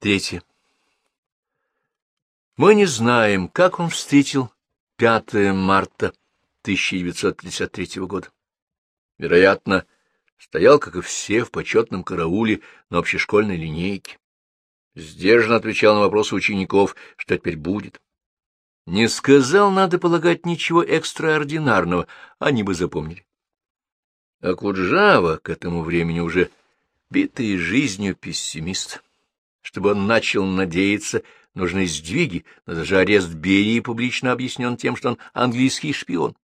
Третье. Мы не знаем, как он встретил 5 марта 1953 года. Вероятно, стоял, как и все, в почетном карауле на общешкольной линейке. Сдержанно отвечал на вопросы учеников, что теперь будет. Не сказал, надо полагать, ничего экстраординарного, они бы запомнили. А Куджава к этому времени уже битый жизнью пессимист. Чтобы он начал надеяться, нужны сдвиги, но даже арест Берии публично объяснен тем, что он английский шпион.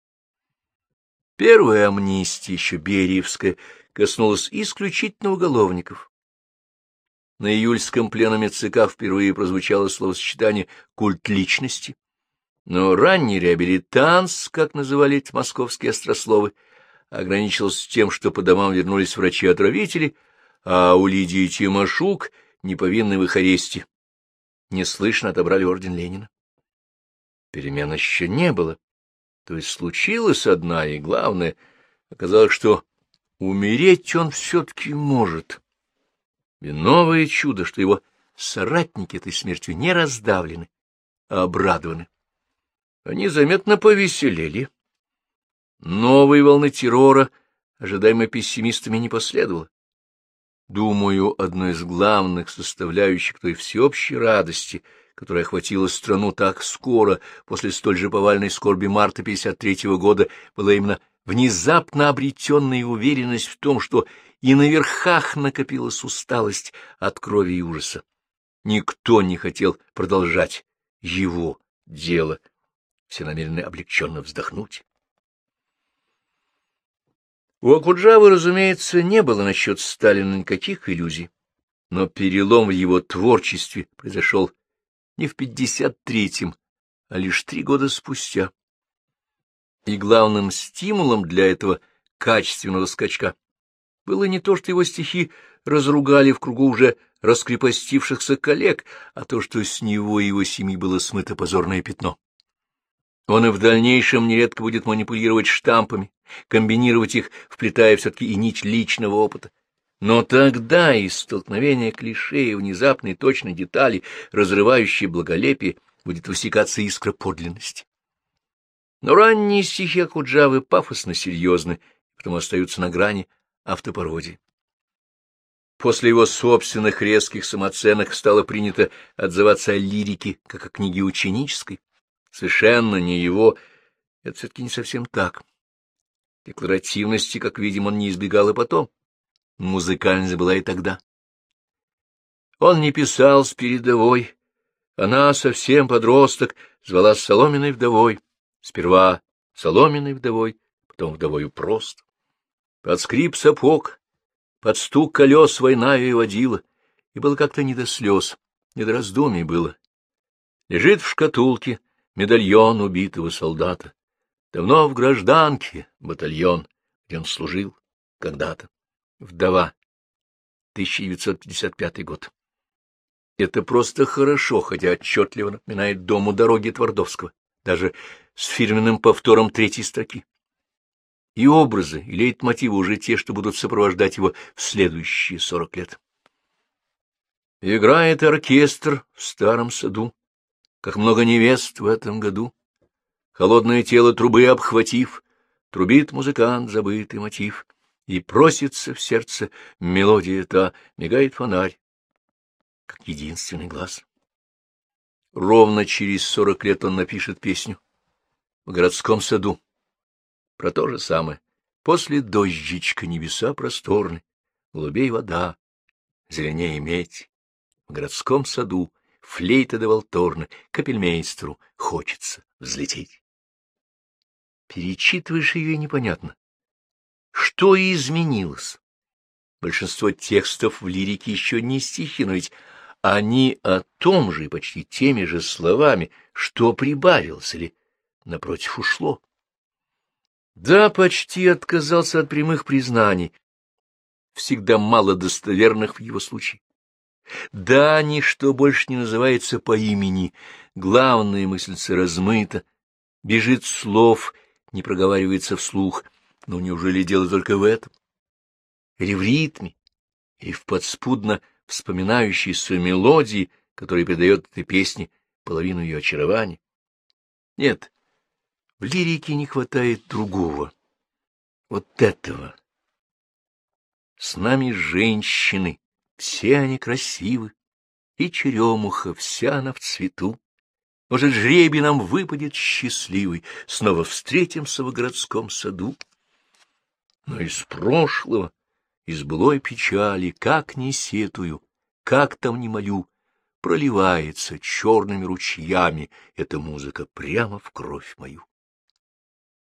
Первая амнистия, еще Бериевская, коснулась исключительно уголовников. На июльском пленуме ЦК впервые прозвучало словосочетание «культ личности». Но ранний реабилитанс, как называли эти московские острословы, ограничился тем, что по домам вернулись врачи-отравители, а у Лидии Тимошук, неповинной в их аресте, неслышно отобрали орден Ленина. Перемен еще не было. То есть случилась одна, и главное, оказалось, что умереть он все-таки может. И новое чудо, что его соратники этой смертью не раздавлены, а обрадованы. Они заметно повеселели. Новой волны террора, ожидаемой пессимистами, не последовало. Думаю, одной из главных составляющих той всеобщей радости, которая охватила страну так скоро, после столь же повальной скорби марта 53-го года, была именно внезапно обретенная уверенность в том, что и на верхах накопилась усталость от крови и ужаса. Никто не хотел продолжать его дело. Все намерены облегченно вздохнуть. У Акуджавы, разумеется, не было насчет Сталина никаких иллюзий, но перелом в его творчестве произошел не в 53-м, а лишь три года спустя. И главным стимулом для этого качественного скачка было не то, что его стихи разругали в кругу уже раскрепостившихся коллег, а то, что с него и его семьи было смыто позорное пятно. Он и в дальнейшем нередко будет манипулировать штампами, комбинировать их, вплетая все-таки и нить личного опыта. Но тогда из столкновения клише и внезапной точной детали, разрывающей благолепие, будет высекаться искра подлинности. Но ранние стихи Акуджавы пафосно серьезны, потому остаются на грани автопародии. После его собственных резких самооценок стало принято отзываться о лирике, как о книге ученической, совершенно не его. Это все-таки не совсем так. Декларативности, как видим, он не избегал и потом. Музыкальность была и тогда. Он не писал с передовой. Она, совсем подросток, звала соломенной вдовой. Сперва соломенной вдовой, потом вдовою просто. Под скрип сапог, под стук колес война ее водила, и было как-то не до слез, не до раздумий было. Лежит в шкатулке, медальон убитого солдата. Давно в гражданке батальон, где он служил когда-то. Вдова. 1955 год. Это просто хорошо, хотя отчетливо напоминает дому дороги Твардовского, даже с фирменным повтором третьей строки. И образы, и лейтмотивы уже те, что будут сопровождать его в следующие сорок лет. Играет оркестр в старом саду, как много невест в этом году. Холодное тело трубы обхватив, трубит музыкант забытый мотив, и просится в сердце мелодия та, мигает фонарь, как единственный глаз. Ровно через сорок лет он напишет песню в городском саду. Про то же самое. После дождичка небеса просторны, голубей вода, зеленее медь. В городском саду флейта до волторны, капельмейстру хочется взлететь. Перечитываешь ее непонятно. Что изменилось? Большинство текстов в лирике еще не стихи, но ведь они о том же и почти теми же словами, что прибавилось или, напротив, ушло. Да, почти отказался от прямых признаний, всегда мало достоверных в его случае. Да, ничто больше не называется по имени, главная мыслится размыта, бежит слов, не проговаривается вслух, но неужели дело только в этом? Или в ритме, или в подспудно вспоминающейся мелодии, которая придает этой песне половину ее очарования. Нет, в лирике не хватает другого, вот этого. С нами женщины, все они красивы, и черемуха вся она в цвету. Может, жребий нам выпадет счастливый, снова встретимся в городском саду. Но из прошлого, из былой печали, как не сетую, как там не молю, проливается черными ручьями эта музыка прямо в кровь мою.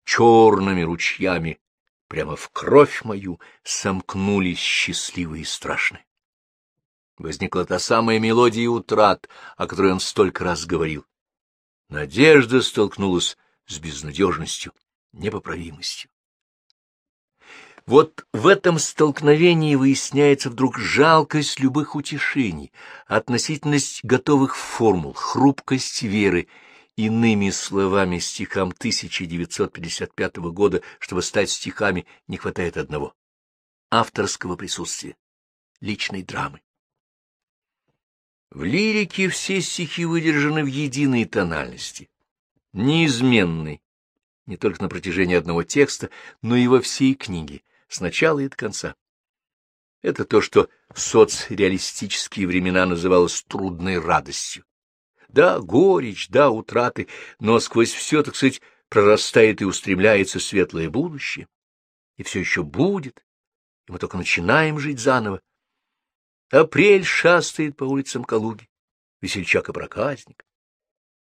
Черными ручьями прямо в кровь мою сомкнулись счастливые и страшные. Возникла та самая мелодия утрат, о которой он столько раз говорил. Надежда столкнулась с безнадежностью, непоправимостью. Вот в этом столкновении выясняется вдруг жалкость любых утешений, относительность готовых формул, хрупкость веры. Иными словами, стихам 1955 года, чтобы стать стихами, не хватает одного — авторского присутствия, личной драмы. В лирике все стихи выдержаны в единой тональности, неизменной, не только на протяжении одного текста, но и во всей книге, с начала и до конца. Это то, что в соцреалистические времена называлось трудной радостью. Да, горечь, да, утраты, но сквозь все, так сказать, прорастает и устремляется светлое будущее. И все еще будет, и мы только начинаем жить заново, Апрель шастает по улицам Калуги, весельчак и проказник.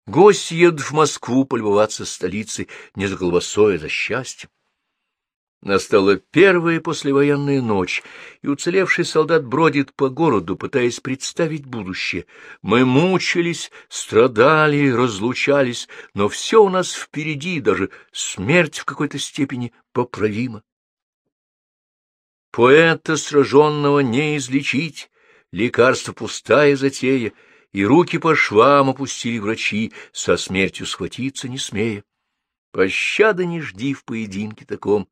Гости едут в Москву полюбоваться столицей не за колбасой, а за счастьем. Настала первая послевоенная ночь, и уцелевший солдат бродит по городу, пытаясь представить будущее. Мы мучились, страдали, разлучались, но все у нас впереди, даже смерть в какой-то степени поправима. Поэта, сраженного, не излечить, лекарство пустая затея, и руки по швам опустили врачи, со смертью схватиться не смея. Пощады не жди в поединке таком.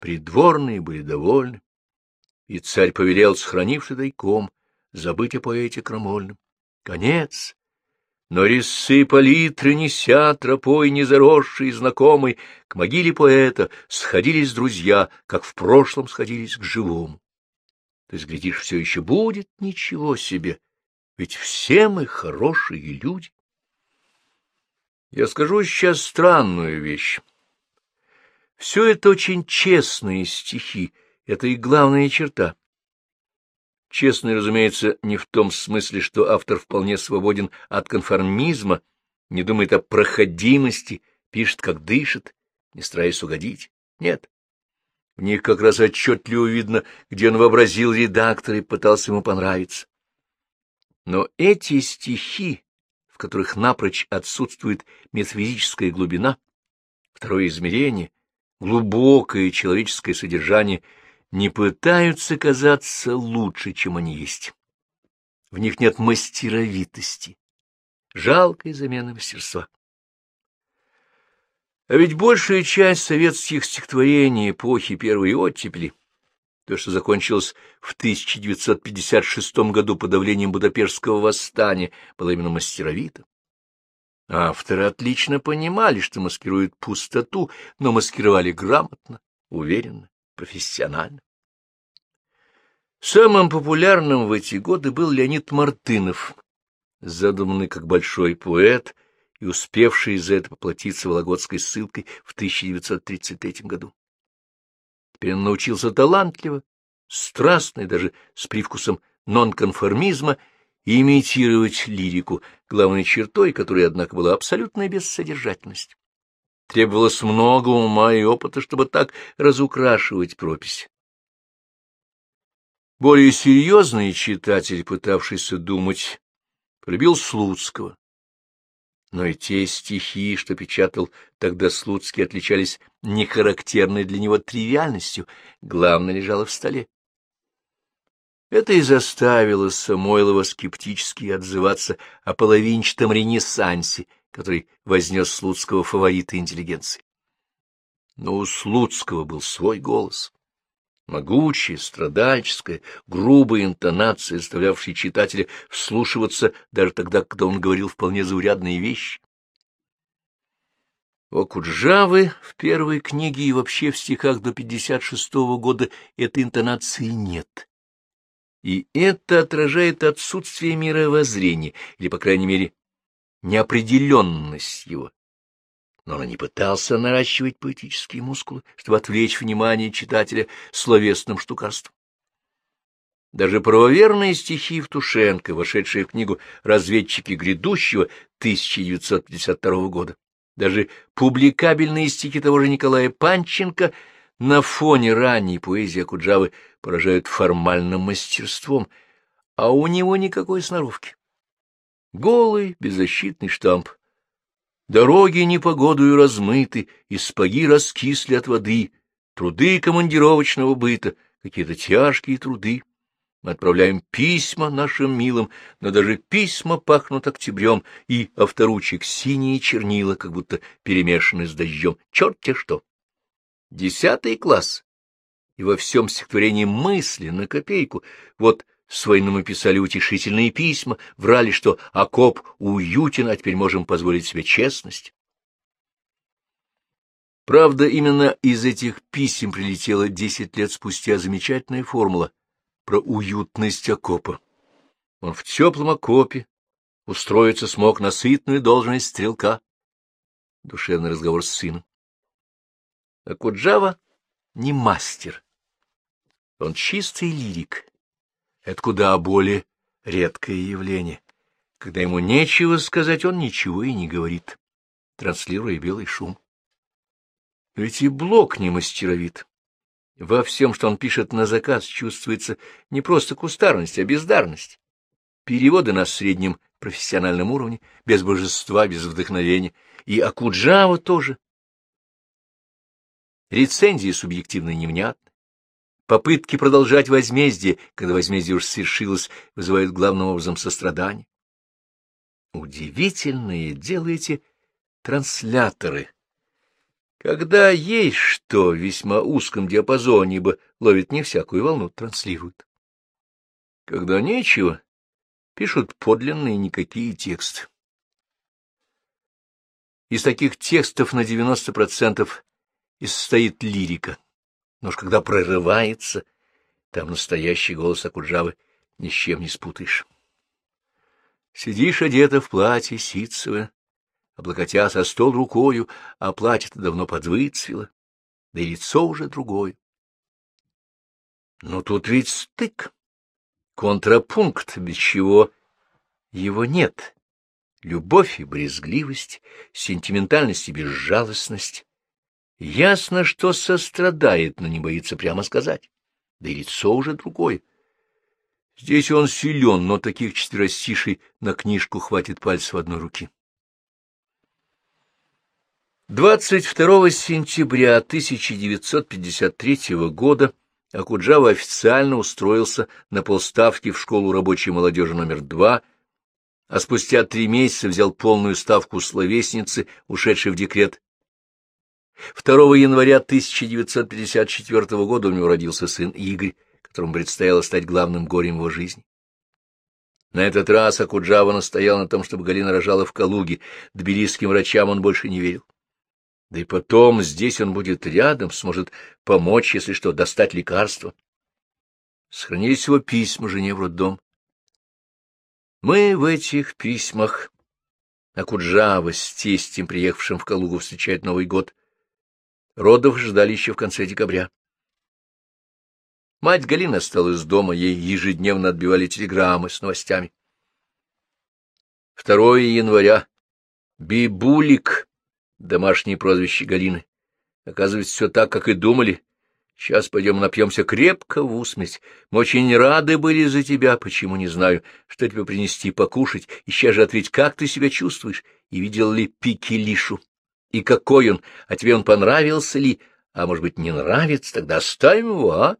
Придворные были довольны, и царь повелел, сохранивший тайком, забыть о поэте крамольном. Конец! Но резцы палитры, неся тропой незаросший знакомый, к могиле поэта сходились друзья, как в прошлом сходились к живому. Есть, глядишь, все еще будет ничего себе, ведь все мы хорошие люди. Я скажу сейчас странную вещь. Все это очень честные стихи, это и главная черта. Честные, разумеется, не в том смысле, что автор вполне свободен от конформизма, не думает о проходимости, пишет, как дышит, не стараясь угодить. Нет. В них как раз отчетливо видно, где он вообразил редактора и пытался ему понравиться. Но эти стихи, в которых напрочь отсутствует метафизическая глубина, второе измерение, глубокое человеческое содержание, не пытаются казаться лучше, чем они есть. В них нет мастеровитости, жалкой замены мастерства. А ведь большая часть советских стихотворений эпохи первой оттепели, то, что закончилось в 1956 году подавлением Будапештского восстания, было именно мастеровито. Авторы отлично понимали, что маскируют пустоту, но маскировали грамотно, уверенно, профессионально. Самым популярным в эти годы был Леонид Мартынов, задуманный как большой поэт — и успевший из-за этого поплатиться Вологодской ссылкой в 1933 году. Теперь он научился талантливо, страстно и даже с привкусом нонконформизма имитировать лирику, главной чертой которой, однако, была абсолютная бессодержательность. Требовалось много ума и опыта, чтобы так разукрашивать пропись. Более серьезный читатель, пытавшийся думать, полюбил Слуцкого, но и те стихи, что печатал тогда Слуцкий, отличались нехарактерной для него тривиальностью, главное лежало в столе. Это и заставило Самойлова скептически отзываться о половинчатом ренессансе, который вознес Слуцкого фаворита интеллигенции. Но у Слуцкого был свой голос, Могучая, страдальческая, грубая интонация, заставлявшая читателя вслушиваться даже тогда, когда он говорил вполне заурядные вещи. У Акуджавы в первой книге и вообще в стихах до 56-го года этой интонации нет. И это отражает отсутствие мировоззрения, или, по крайней мере, неопределенность его но он не пытался наращивать поэтические мускулы, чтобы отвлечь внимание читателя словесным штукарством. Даже правоверные стихи Евтушенко, вошедшие в книгу «Разведчики грядущего» 1952 года, даже публикабельные стихи того же Николая Панченко на фоне ранней поэзии Акуджавы поражают формальным мастерством, а у него никакой сноровки. Голый, беззащитный штамп, Дороги непогодою размыты, и спаги раскисли от воды, труды командировочного быта, какие-то тяжкие труды. Мы отправляем письма нашим милым, но даже письма пахнут октябрем, и авторучек синие чернила, как будто перемешаны с дождем. Черт те что! Десятый класс. И во всем стихотворении мысли на копейку. Вот Своим мы писали утешительные письма, врали, что окоп уютен, а теперь можем позволить себе честность. Правда, именно из этих писем прилетела десять лет спустя замечательная формула про уютность окопа. Он в теплом окопе устроиться смог на сытную должность стрелка. Душевный разговор с сыном. А Куджава не мастер. Он чистый лирик это куда более редкое явление. Когда ему нечего сказать, он ничего и не говорит, транслируя белый шум. Ведь и Блок не мастеровит. Во всем, что он пишет на заказ, чувствуется не просто кустарность, а бездарность. Переводы на среднем профессиональном уровне, без божества, без вдохновения. И Акуджава тоже. Рецензии субъективно невнятны. Попытки продолжать возмездие, когда возмездие уж свершилось, вызывают главным образом сострадание. Удивительные делаете трансляторы. Когда есть что в весьма узком диапазоне, ибо ловит не всякую волну, транслируют. Когда нечего, пишут подлинные никакие тексты. Из таких текстов на 90% и состоит лирика. Но уж когда прорывается, там настоящий голос Акуджавы ни с чем не спутаешь. Сидишь одета в платье ситцевое, облокотя со стол рукою, а платье-то давно подвыцвело, да и лицо уже другое. Но тут ведь стык, контрапункт, без чего его нет. Любовь и брезгливость, сентиментальность и безжалостность, Ясно, что сострадает, но не боится прямо сказать. Да и лицо уже другое. Здесь он силен, но таких четверостишей на книжку хватит пальцев одной руки. 22 сентября 1953 года Акуджава официально устроился на полставки в школу рабочей молодежи номер два, а спустя три месяца взял полную ставку словесницы, ушедшей в декрет 2 января 1954 года у него родился сын Игорь, которому предстояло стать главным горем его жизни. На этот раз Акуджава настоял на том, чтобы Галина рожала в Калуге, тбилисским врачам он больше не верил. Да и потом здесь он будет рядом, сможет помочь, если что, достать лекарства. Сохранились его письма жене в роддом. Мы в этих письмах Акуджава с тестем, приехавшим в Калугу встречать Новый год, Родов ждали еще в конце декабря. Мать Галина осталась дома, ей ежедневно отбивали телеграммы с новостями. 2 января. Бибулик. Домашнее прозвище Галины. Оказывается, все так, как и думали. Сейчас пойдем напьемся крепко в усмерть. Мы очень рады были за тебя, почему не знаю, что тебе принести покушать. И сейчас же ответь, как ты себя чувствуешь, и видел ли Пикелишу. И какой он? А тебе он понравился ли? А может быть, не нравится? Тогда оставим его, а?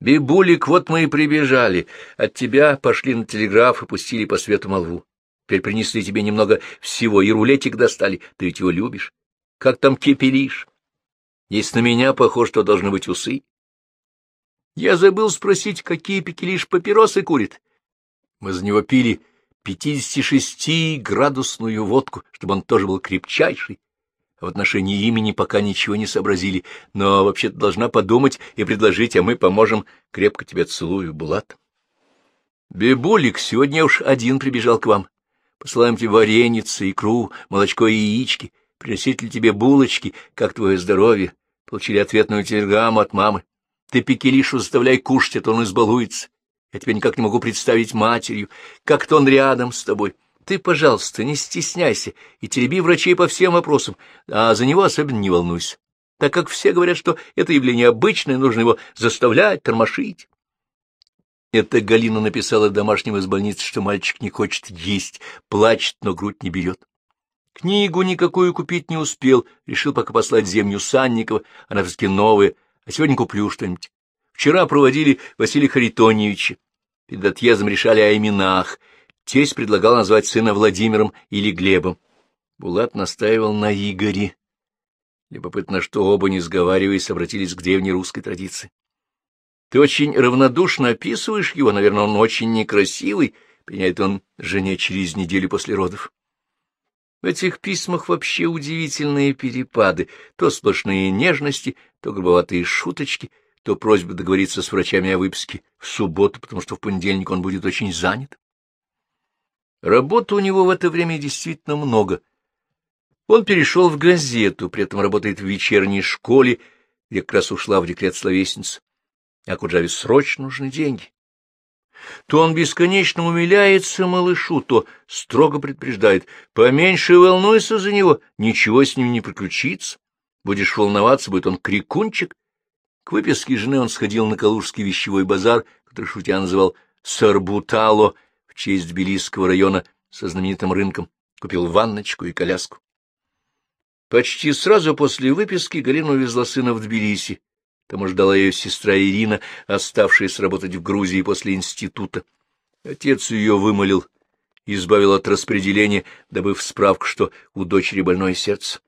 Бибулик, вот мы и прибежали. От тебя пошли на телеграф и пустили по свету молву. Теперь принесли тебе немного всего, и рулетик достали. Ты ведь его любишь. Как там кипелишь? Если на меня похож, то должны быть усы. Я забыл спросить, какие пекелиш папиросы курит. Мы за него пили 56-градусную водку, чтобы он тоже был крепчайший. В отношении имени пока ничего не сообразили, но вообще-то должна подумать и предложить, а мы поможем. Крепко тебя целую, Булат. Бебулик сегодня уж один прибежал к вам. Посылаем тебе вареницы, икру, молочко и яички. Приносить ли тебе булочки, как твое здоровье? Получили ответную телеграмму от мамы. Ты Пекелишу заставляй кушать, а то он избалуется. Я тебя никак не могу представить матерью, как-то он рядом с тобой. Ты, пожалуйста, не стесняйся и тереби врачей по всем вопросам, а за него особенно не волнуйся, так как все говорят, что это явление обычное, нужно его заставлять, тормошить. Это Галина написала домашнему из больницы, что мальчик не хочет есть, плачет, но грудь не берет. Книгу никакую купить не успел, решил пока послать землю Санникова, она все-таки новая, а сегодня куплю что-нибудь. Вчера проводили Василия Харитоньевича. Перед отъездом решали о именах, Тесть предлагал назвать сына Владимиром или Глебом. Булат настаивал на Игоре. Любопытно, что оба, не сговариваясь, обратились к древней русской традиции. Ты очень равнодушно описываешь его, наверное, он очень некрасивый, принять он жене через неделю после родов. В этих письмах вообще удивительные перепады, то сплошные нежности, то грубоватые шуточки, то просьба договориться с врачами о выписке в субботу, потому что в понедельник он будет очень занят. Работы у него в это время действительно много. Он перешел в газету, при этом работает в вечерней школе, где как раз ушла в декрет словесница. А Куджаве срочно нужны деньги. То он бесконечно умиляется малышу, то строго предупреждает, поменьше волнуйся за него, ничего с ним не приключится. Будешь волноваться, будет он крикунчик. К выписке жены он сходил на Калужский вещевой базар, который шутя называл «Сарбутало», честь Тбилисского района со знаменитым рынком, купил ванночку и коляску. Почти сразу после выписки Галина увезла сына в Тбилиси. Там ждала ее сестра Ирина, оставшаяся работать в Грузии после института. Отец ее вымолил, избавил от распределения, добыв справку, что у дочери больное сердце.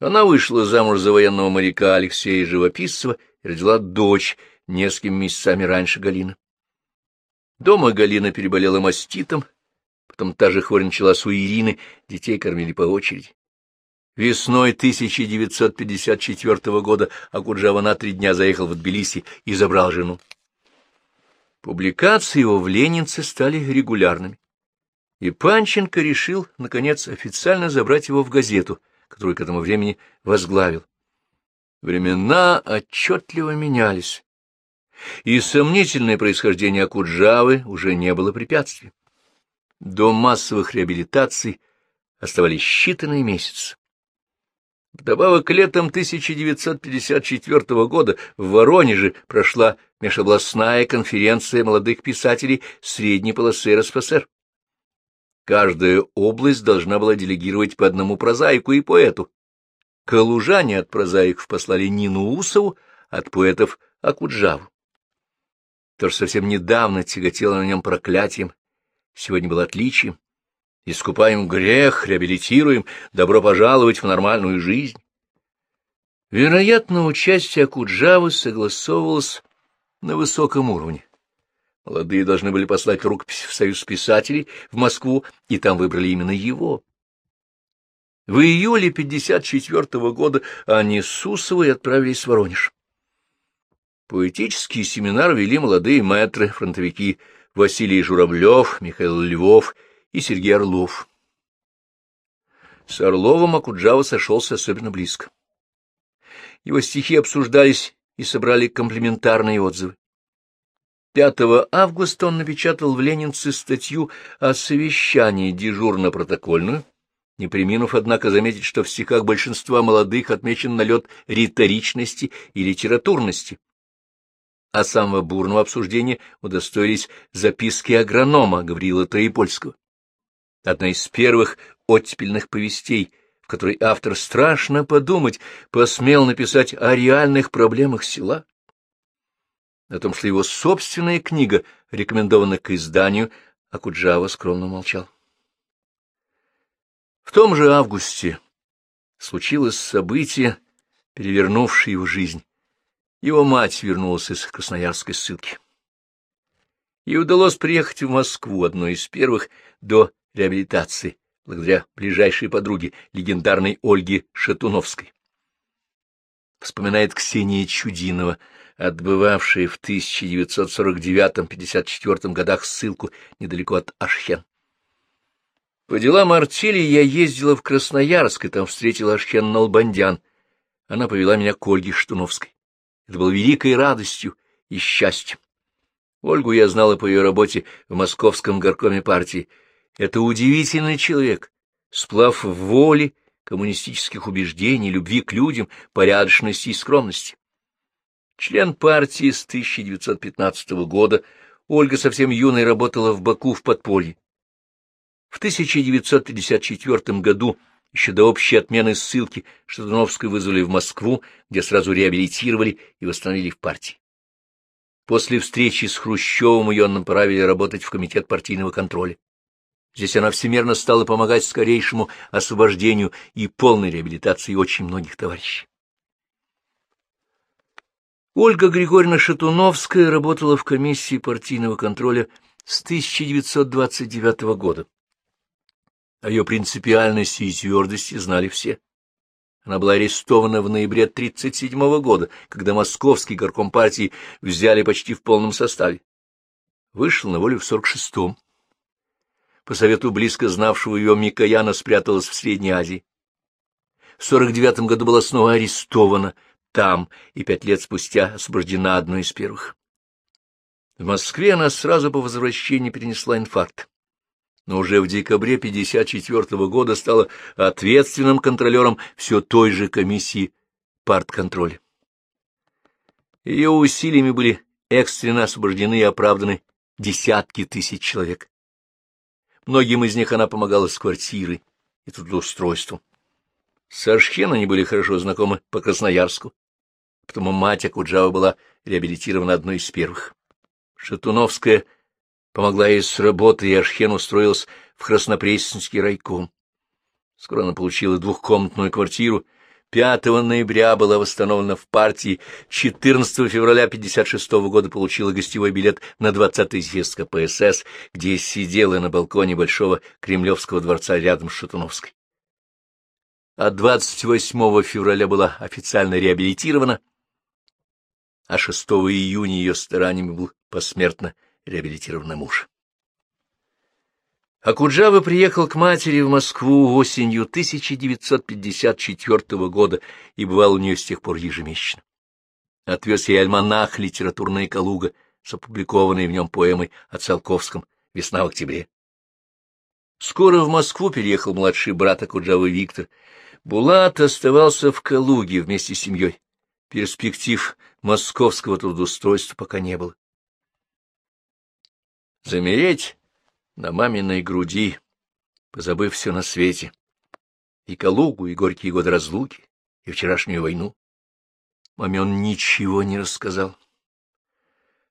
Она вышла замуж за военного моряка Алексея Живописцева и родила дочь несколькими месяцами раньше Галины. Дома Галина переболела маститом, потом та же хворь началась у Ирины, детей кормили по очереди. Весной 1954 года Акуджава на три дня заехал в Тбилиси и забрал жену. Публикации его в Ленинце стали регулярными, и Панченко решил, наконец, официально забрать его в газету, которую к этому времени возглавил. Времена отчетливо менялись и сомнительное происхождение Акуджавы уже не было препятствием. До массовых реабилитаций оставались считанные месяцы. Вдобавок, летом 1954 года в Воронеже прошла межобластная конференция молодых писателей средней полосы РСФСР. Каждая область должна была делегировать по одному прозаику и поэту. Калужане от прозаиков послали Нину Усову, от поэтов — Акуджаву. То, что совсем недавно тяготело на нем проклятием, сегодня было отличием. Искупаем грех, реабилитируем, добро пожаловать в нормальную жизнь. Вероятно, участие Акуджавы согласовывалось на высоком уровне. Молодые должны были послать рукопись в Союз писателей в Москву, и там выбрали именно его. В июле 54 -го года они с Сусовой отправились в Воронеж. Поэтический семинар вели молодые мэтры, фронтовики Василий Журавлев, Михаил Львов и Сергей Орлов. С Орловым Акуджава сошелся особенно близко. Его стихи обсуждались и собрали комплиментарные отзывы. 5 августа он напечатал в Ленинце статью о совещании дежурно-протокольную, не приминув, однако, заметить, что в стихах большинства молодых отмечен налет риторичности и литературности, а самого бурного обсуждения удостоились записки агронома Гаврила Троепольского. Одна из первых оттепельных повестей, в которой автор страшно подумать посмел написать о реальных проблемах села. О том, что его собственная книга рекомендована к изданию, а Куджава скромно молчал. В том же августе случилось событие, перевернувшее его жизнь. Его мать вернулась из красноярской ссылки. Ей удалось приехать в Москву, одной из первых, до реабилитации, благодаря ближайшей подруге, легендарной Ольге Шатуновской. Вспоминает Ксения Чудинова, отбывавшая в 1949-54 годах ссылку недалеко от Ашхен. По делам артели я ездила в Красноярск, и там встретила Ашхен Налбандян. Она повела меня к Ольге Штуновской. Это было великой радостью и счастьем. Ольгу я знала по ее работе в московском горкоме партии. Это удивительный человек, сплав воли, коммунистических убеждений, любви к людям, порядочности и скромности. Член партии с 1915 года, Ольга совсем юной работала в Баку в подполье. В 1954 году, еще до общей отмены ссылки, Шатуновскую вызвали в Москву, где сразу реабилитировали и восстановили в партии. После встречи с Хрущевым ее направили работать в Комитет партийного контроля. Здесь она всемерно стала помогать скорейшему освобождению и полной реабилитации очень многих товарищей. Ольга Григорьевна Шатуновская работала в комиссии партийного контроля с 1929 года. О ее принципиальности и твердости знали все. Она была арестована в ноябре 1937 года, когда московский горком партии взяли почти в полном составе. Вышел на волю в 46-м. По совету близко знавшего ее Микояна спряталась в Средней Азии. В 49 году была снова арестована там и пять лет спустя освобождена одной из первых. В Москве она сразу по возвращении перенесла инфаркт но уже в декабре 1954 года стала ответственным контролером все той же комиссии партконтроля. Ее усилиями были экстренно освобождены и оправданы десятки тысяч человек. Многим из них она помогала с квартирой и трудоустройством. С Ашхен они были хорошо знакомы по Красноярску, потому мать Акуджава была реабилитирована одной из первых. Шатуновская Помогла ей с работы, и Ашхен устроился в Краснопресненский райком. Скоро она получила двухкомнатную квартиру. 5 ноября была восстановлена в партии, 14 февраля 56 года получила гостевой билет на 20-й съезд КПСС, где сидела на балконе Большого Кремлевского дворца рядом с Шатуновской. А 28 февраля была официально реабилитирована, а 6 июня ее стараниями был посмертно реабилитированный муж. Акуджава приехал к матери в Москву осенью 1954 года и бывал у нее с тех пор ежемесячно. Отвез ей альманах «Литературная Калуга» с опубликованной в нем поэмой о Циолковском «Весна в октябре». Скоро в Москву переехал младший брат Акуджавы Виктор. Булат оставался в Калуге вместе с семьей. Перспектив московского трудоустройства пока не было замереть на маминой груди, позабыв все на свете, и Калугу, и горькие годы разлуки, и вчерашнюю войну. Маме он ничего не рассказал.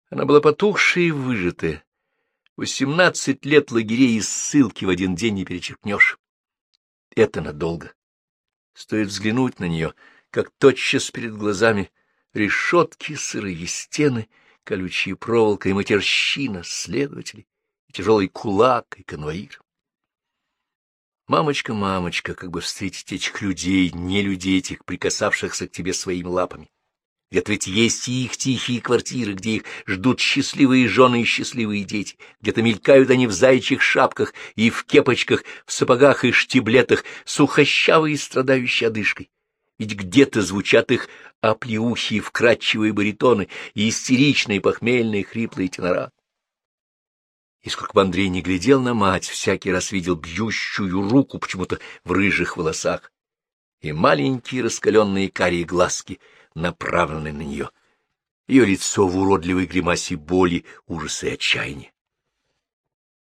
Она была потухшая и выжатая. Восемнадцать лет лагерей и ссылки в один день не перечеркнешь. Это надолго. Стоит взглянуть на нее, как тотчас перед глазами решетки, сырые стены — колючая проволока и матерщина, следователи, и тяжелый кулак, и конвоир. Мамочка, мамочка, как бы встретить этих людей, не людей этих, прикасавшихся к тебе своими лапами. Где-то ведь есть и их тихие квартиры, где их ждут счастливые жены и счастливые дети. Где-то мелькают они в заячьих шапках и в кепочках, в сапогах и штиблетах, сухощавые и страдающие одышкой ведь где-то звучат их оплеухи вкрадчивые баритоны, и истеричные похмельные хриплые тенора. И сколько бы Андрей не глядел на мать, всякий раз видел бьющую руку почему-то в рыжих волосах и маленькие раскаленные карие глазки, направленные на нее, ее лицо в уродливой гримасе боли, ужаса и отчаяния.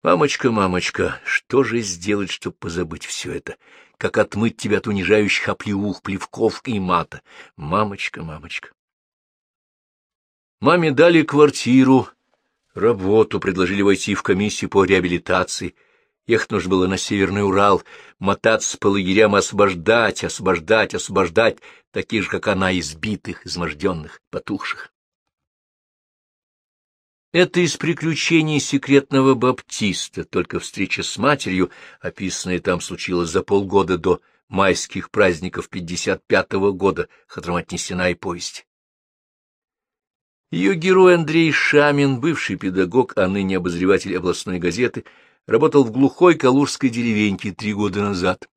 Мамочка, мамочка, что же сделать, чтобы позабыть все это? Как отмыть тебя от унижающих оплеух, плевков и мата? Мамочка, мамочка. Маме дали квартиру, работу, предложили войти в комиссию по реабилитации. Ехать нужно было на Северный Урал, мотаться по лагерям, освобождать, освобождать, освобождать таких же, как она, избитых, изможденных, потухших. Это из приключений секретного баптиста, только встреча с матерью, описанная там, случилась за полгода до майских праздников 55-го года, которым отнесена и повесть. Ее герой Андрей Шамин, бывший педагог, а ныне обозреватель областной газеты, работал в глухой калужской деревеньке три года назад.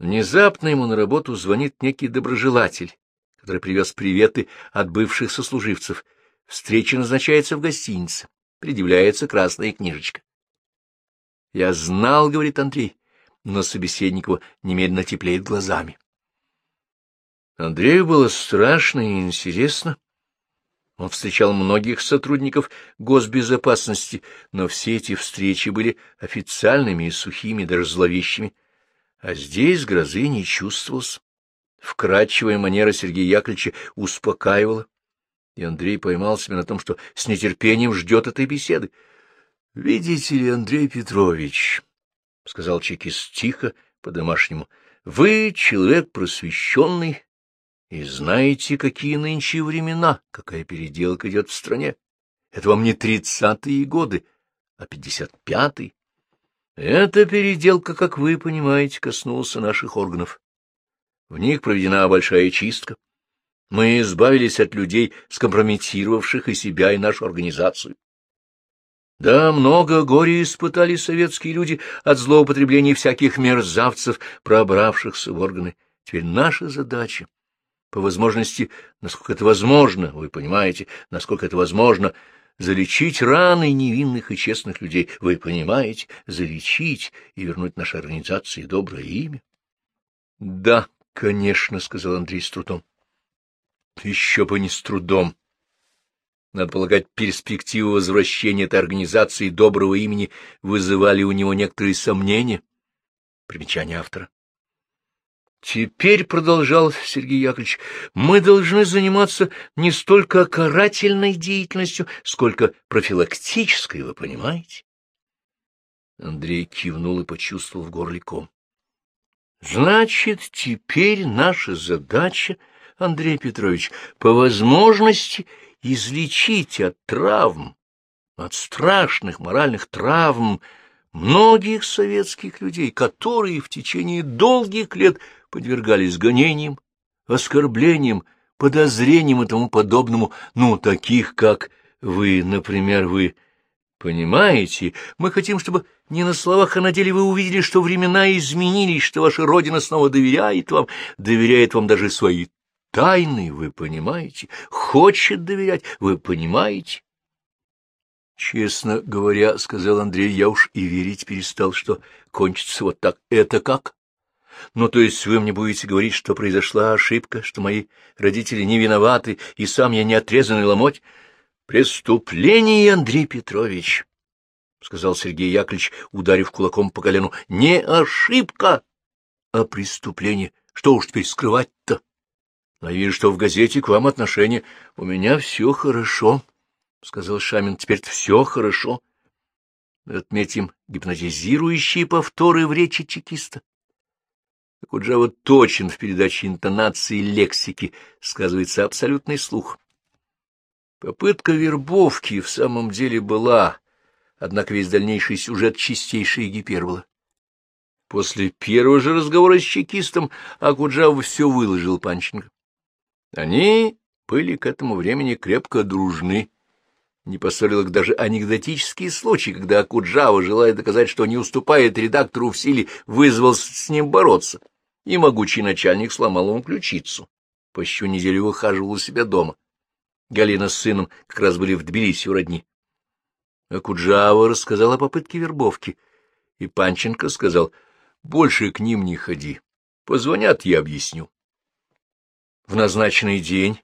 Внезапно ему на работу звонит некий доброжелатель, который привез приветы от бывших сослуживцев. Встреча назначается в гостинице, предъявляется красная книжечка. «Я знал, — говорит Андрей, — но собеседник его немедленно теплеет глазами. Андрею было страшно и интересно. Он встречал многих сотрудников госбезопасности, но все эти встречи были официальными и сухими, даже зловещими. А здесь грозы не чувствовалось. Вкрадчивая манера Сергея Яковлевича успокаивала, и Андрей поймал себя на том, что с нетерпением ждет этой беседы. — Видите ли, Андрей Петрович, — сказал чекист тихо, по-домашнему, — вы человек просвещенный, и знаете, какие нынче времена, какая переделка идет в стране. Это вам не тридцатые годы, а пятьдесят пятый. Эта переделка, как вы понимаете, коснулась наших органов. В них проведена большая чистка. Мы избавились от людей, скомпрометировавших и себя, и нашу организацию. Да, много горя испытали советские люди от злоупотреблений всяких мерзавцев, пробравшихся в органы. Теперь наша задача по возможности, насколько это возможно, вы понимаете, насколько это возможно, залечить раны невинных и честных людей, вы понимаете, залечить и вернуть нашей организации доброе имя. — Да, конечно, — сказал Андрей с трудом. — Еще бы не с трудом. Надо полагать, перспективы возвращения этой организации доброго имени вызывали у него некоторые сомнения. Примечание автора. Теперь, — продолжал Сергей Яковлевич, — мы должны заниматься не столько карательной деятельностью, сколько профилактической, вы понимаете? Андрей кивнул и почувствовал в горле ком. — Значит, теперь наша задача, Андрей Петрович, по возможности излечить от травм, от страшных моральных травм, многих советских людей, которые в течение долгих лет подвергались гонениям, оскорблениям, подозрениям и тому подобному, ну, таких, как вы, например, вы. Понимаете, мы хотим, чтобы не на словах, а на деле вы увидели, что времена изменились, что ваша Родина снова доверяет вам, доверяет вам даже свои тайны, вы понимаете, хочет доверять, вы понимаете. Честно говоря, — сказал Андрей, — я уж и верить перестал, что кончится вот так. Это как? Ну, то есть вы мне будете говорить, что произошла ошибка, что мои родители не виноваты, и сам я не отрезанный ломоть? Преступление, Андрей Петрович, — сказал Сергей Яковлевич, ударив кулаком по колену. — Не ошибка, а преступление. Что уж теперь скрывать-то? Я вижу, что в газете к вам отношение. У меня все хорошо, — сказал Шамин. — Теперь все хорошо. Отметим гипнотизирующие повторы в речи чекиста. Куджава точен в передаче интонации лексики, сказывается абсолютный слух. Попытка вербовки в самом деле была, однако весь дальнейший сюжет чистейшая гипербола. После первого же разговора с чекистом Акуджава все выложил Панченко. Они были к этому времени крепко дружны. Не поссорил их даже анекдотические случаи, когда Акуджава, желая доказать, что не уступает редактору в силе, вызвался с ним бороться и могучий начальник сломал ему ключицу. Почти неделю выхаживал у себя дома. Галина с сыном как раз были в Тбилиси у родни. А Куджава рассказал о попытке вербовки, и Панченко сказал, «Больше к ним не ходи. Позвонят, я объясню». В назначенный день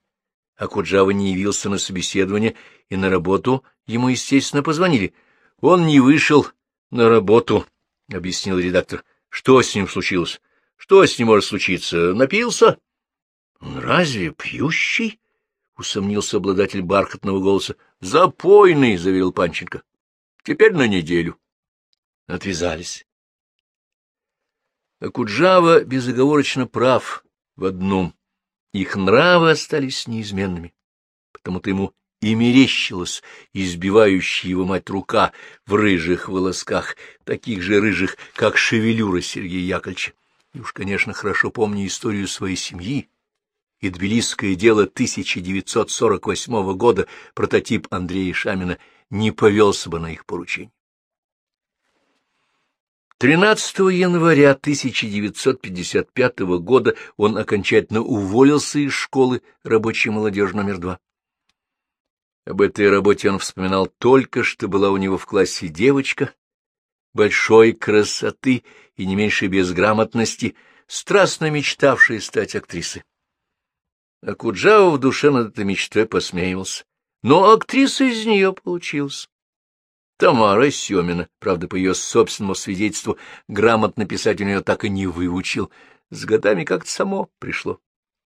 Акуджава не явился на собеседование, и на работу ему, естественно, позвонили. Он не вышел на работу, — объяснил редактор. Что с ним случилось? Что с ним может случиться? Напился? — Разве пьющий? — усомнился обладатель бархатного голоса. — Запойный, — заверил Панченко. — Теперь на неделю. Отвязались. Акуджава безоговорочно прав, в одном — их нравы остались неизменными, потому-то ему и мерещилась избивающая его мать рука в рыжих волосках, таких же рыжих, как шевелюра Сергея Яковлевича. И уж, конечно, хорошо помню историю своей семьи, и тбилисское дело 1948 года прототип Андрея Шамина не повелся бы на их поручение. 13 января 1955 года он окончательно уволился из школы рабочей молодежи номер два. Об этой работе он вспоминал только, что была у него в классе девочка, большой красоты и не меньшей безграмотности, страстно мечтавшая стать актрисой. А Куджава в душе над этой мечтой посмеивался. Но актриса из нее получилась. Тамара Семина, правда, по ее собственному свидетельству, грамотно писать у нее так и не выучил. С годами как-то само пришло.